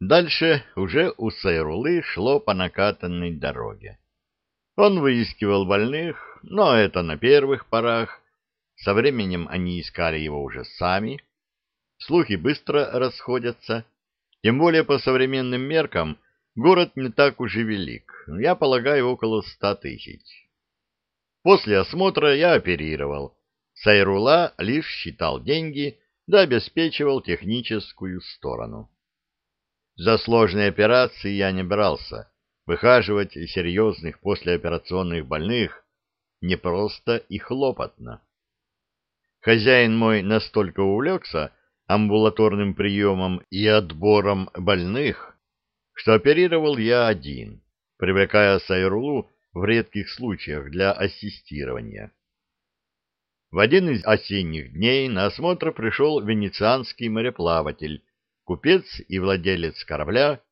Дальше уже у Сайрулы шло по накатанной дороге. Он выискивал больных, но это на первых порах. Со временем они искали его уже сами. Слухи быстро расходятся. Тем более по современным меркам город не так уж и велик. Я полагаю, около ста тысяч. После осмотра я оперировал. Сайрула лишь считал деньги да обеспечивал техническую сторону. За сложные операции я не брался. Выхаживать серьезных послеоперационных больных непросто и хлопотно. Хозяин мой настолько увлекся амбулаторным приемом и отбором больных, что оперировал я один, привлекая Сайрулу в редких случаях для ассистирования. В один из осенних дней на осмотр пришел венецианский мореплаватель, купец и владелец корабля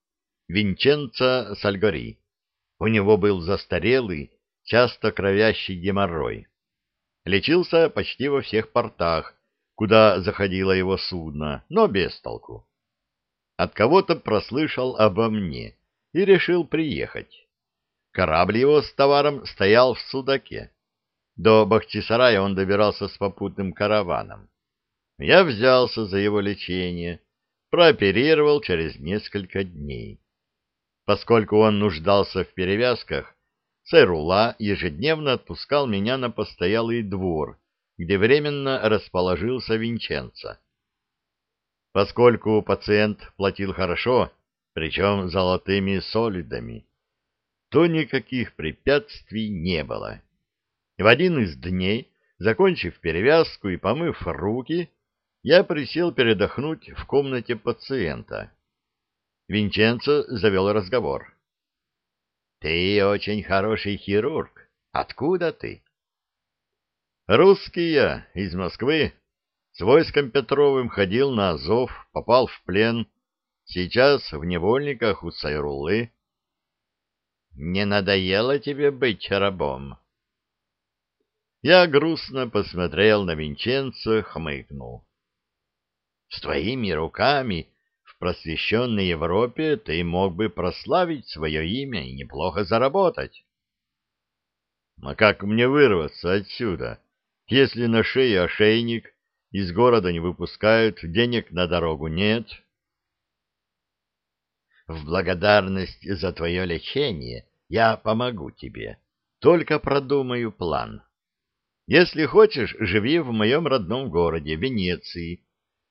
Винченцо Сальгори. У него был застарелый, часто кровящий геморрой. Лечился почти во всех портах, куда заходило его судно, но без толку. От кого-то прослышал обо мне и решил приехать. Корабль его с товаром стоял в судаке. До Бахчисарая он добирался с попутным караваном. Я взялся за его лечение, прооперировал через несколько дней. Поскольку он нуждался в перевязках, Сайрула ежедневно отпускал меня на постоялый двор, где временно расположился Винченцо. Поскольку пациент платил хорошо, причем золотыми солидами, то никаких препятствий не было. В один из дней, закончив перевязку и помыв руки, я присел передохнуть в комнате пациента. Винченцо завел разговор. — Ты очень хороший хирург. Откуда ты? — Русский я, из Москвы. С войском Петровым ходил на Азов, попал в плен. Сейчас в невольниках у Сайрулы. — Не надоело тебе быть рабом? — я грустно посмотрел на Винченцо, хмыкнул. — С твоими руками в просвещенной Европе ты мог бы прославить свое имя и неплохо заработать. — А как мне вырваться отсюда, если на шее ошейник, из города не выпускают, денег на дорогу нет? — В благодарность за твое лечение я помогу тебе, только продумаю план. — если хочешь, живи в моем родном городе, Венеции.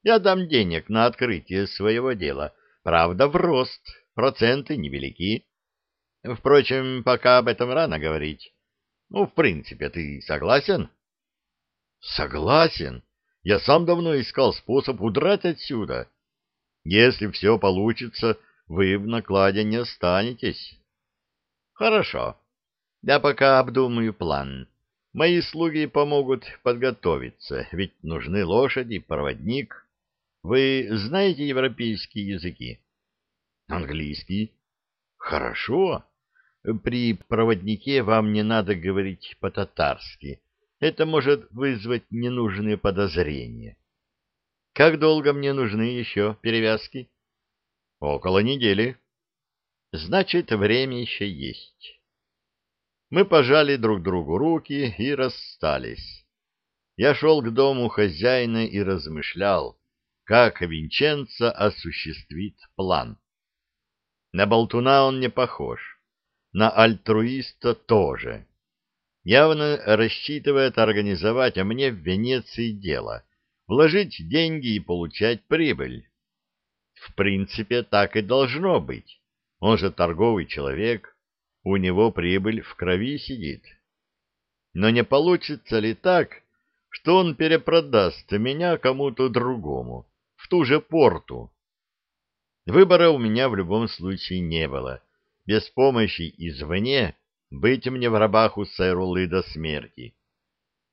Я дам денег на открытие своего дела. Правда, в рост, проценты невелики. Впрочем, пока об этом рано говорить. Ну, в принципе, ты согласен? Согласен. Я сам давно искал способ удрать отсюда. Если все получится, вы в накладе не останетесь. Хорошо. Я пока обдумаю план. Мои слуги помогут подготовиться, ведь нужны лошади, проводник. Вы знаете европейские языки? Английский. Хорошо. При проводнике вам не надо говорить по-татарски. Это может вызвать ненужные подозрения. Как долго мне нужны еще перевязки? Около недели. Значит, время еще есть. Мы пожали друг другу руки и расстались. Я шел к дому хозяина и размышлял, как Винченцо осуществит план. На болтуна он не похож, на альтруиста тоже. Явно рассчитывает организовать а мне в Венеции дело, вложить деньги и получать прибыль. В принципе, так и должно быть. Он же торговый человек, у него прибыль в крови сидит. Но не получится ли так, что он перепродаст меня кому-то другому, в ту же порту? Выбора у меня в любом случае не было. Без помощи извне быть мне в рабах у Сайрулы до смерти.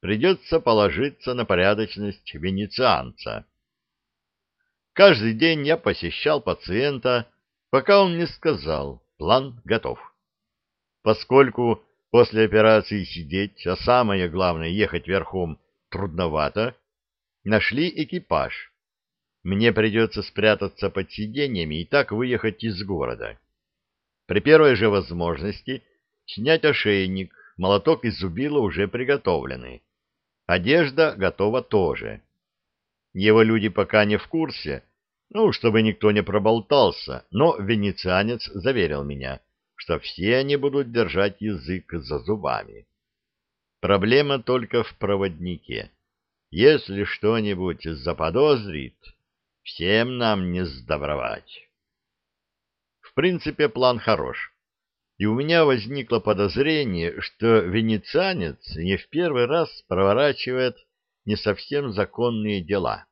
Придется положиться на порядочность венецианца. Каждый день я посещал пациента, пока он не сказал, план готов поскольку после операции сидеть, а самое главное ехать верхом, трудновато, нашли экипаж. Мне придется спрятаться под сиденьями и так выехать из города. При первой же возможности снять ошейник, молоток и зубило уже приготовлены. Одежда готова тоже. Его люди пока не в курсе, ну, чтобы никто не проболтался, но венецианец заверил меня, что все они будут держать язык за зубами. Проблема только в проводнике. Если что-нибудь заподозрит, всем нам не сдобровать. В принципе, план хорош. И у меня возникло подозрение, что венецианец не в первый раз проворачивает не совсем законные дела.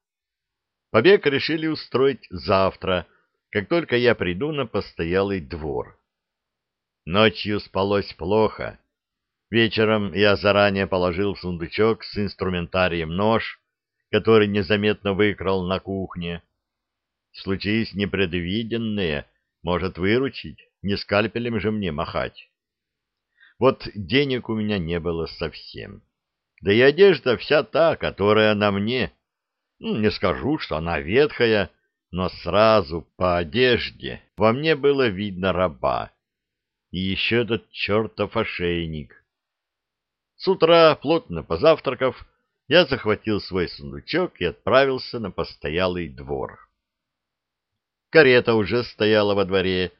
Побег решили устроить завтра, как только я приду на постоялый двор. Ночью спалось плохо. Вечером я заранее положил в сундучок с инструментарием нож, который незаметно выкрал на кухне. Случись непредвиденное, может выручить, не скальпелем же мне махать. Вот денег у меня не было совсем. Да и одежда вся та, которая на мне. Ну, не скажу, что она ветхая, но сразу по одежде во мне было видно раба. И еще этот чертов ошейник. С утра, плотно позавтракав, я захватил свой сундучок и отправился на постоялый двор. Карета уже стояла во дворе,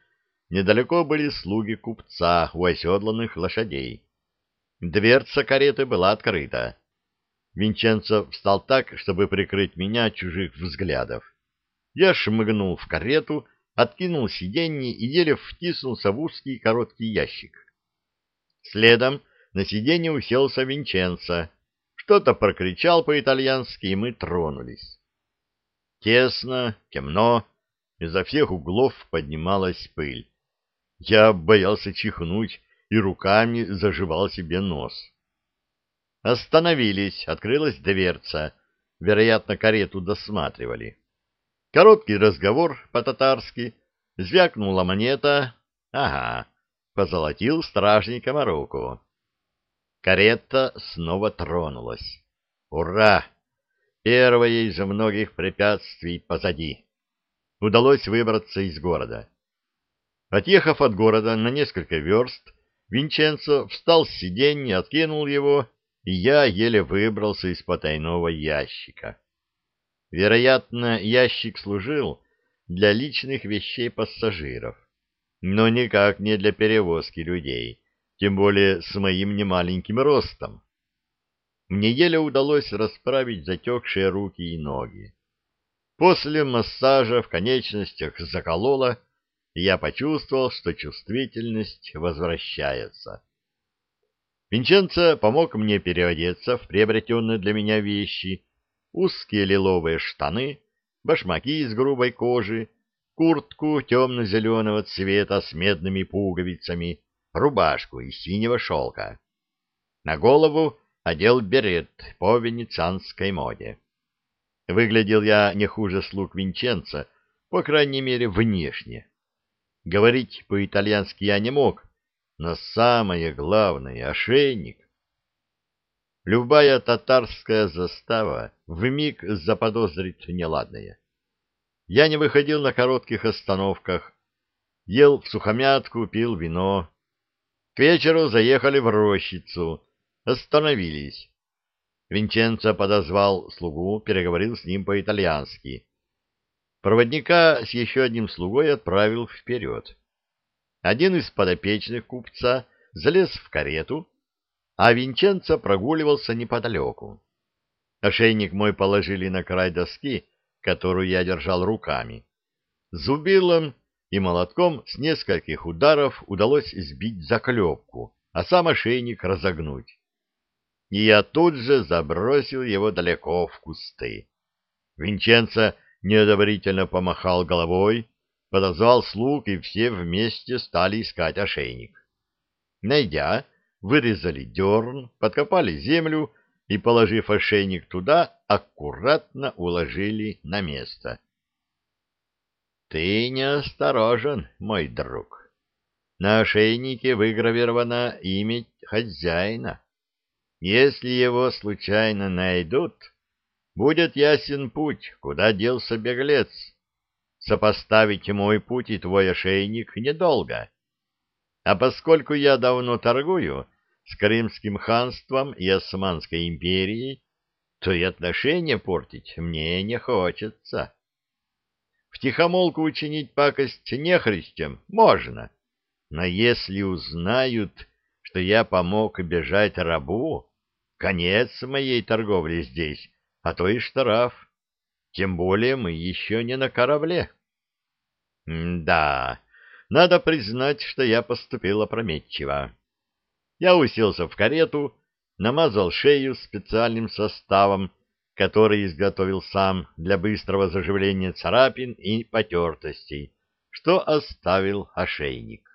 недалеко были слуги купца у оседланных лошадей. Дверца кареты была открыта. Винченцо встал так, чтобы прикрыть меня от чужих взглядов. Я шмыгнул в карету, откинул сиденье и еле втиснулся в узкий короткий ящик. Следом на сиденье уселся Винченцо, что-то прокричал по-итальянски, и мы тронулись. Тесно, темно, изо всех углов поднималась пыль. Я боялся чихнуть и руками заживал себе нос. Остановились, открылась дверца. Вероятно, карету досматривали. Короткий разговор по-татарски. Звякнула монета. Ага, позолотил стражникам руку. Карета снова тронулась. Ура! Первое из многих препятствий позади. Удалось выбраться из города. Отъехав от города на несколько верст, Винченцо встал с сиденья, откинул его, и я еле выбрался из потайного ящика. Вероятно, ящик служил для личных вещей пассажиров, но никак не для перевозки людей, тем более с моим немаленьким ростом. Мне еле удалось расправить затекшие руки и ноги. После массажа в конечностях закололо, и я почувствовал, что чувствительность возвращается. Винченцо помог мне переодеться в приобретенные для меня вещи, узкие лиловые штаны, башмаки из грубой кожи, куртку темно-зеленого цвета с медными пуговицами, рубашку из синего шелка. На голову одел берет по венецианской моде. Выглядел я не хуже слуг Винченца, по крайней мере, внешне. Говорить по-итальянски я не мог, но самое главное — ошейник. Любая татарская застава вмиг заподозрит неладное. Я не выходил на коротких остановках, ел в сухомятку, пил вино. К вечеру заехали в рощицу, остановились. Винченцо подозвал слугу, переговорил с ним по-итальянски. Проводника с еще одним слугой отправил вперед. Один из подопечных купца залез в карету, а Винченцо прогуливался неподалеку. Ошейник мой положили на край доски, которую я держал руками. Зубилом и молотком с нескольких ударов удалось сбить заклепку, а сам ошейник разогнуть. И я тут же забросил его далеко в кусты. Винченцо неодобрительно помахал головой, подозвал слуг, и все вместе стали искать ошейник. Найдя, вырезали дерн, подкопали землю и, положив ошейник туда, аккуратно уложили на место. — Ты неосторожен, мой друг. На ошейнике выгравировано имя хозяина. Если его случайно найдут, будет ясен путь, куда делся беглец. Сопоставить мой путь и твой ошейник недолго. А поскольку я давно торгую с Крымским ханством и Османской империей, то и отношения портить мне не хочется. Втихомолку учинить пакость нехристям можно, но если узнают, что я помог бежать рабу, конец моей торговли здесь, а то и штраф. Тем более мы еще не на корабле. М да, надо признать, что я поступил опрометчиво. Я уселся в карету, намазал шею специальным составом, который изготовил сам для быстрого заживления царапин и потертостей, что оставил ошейник.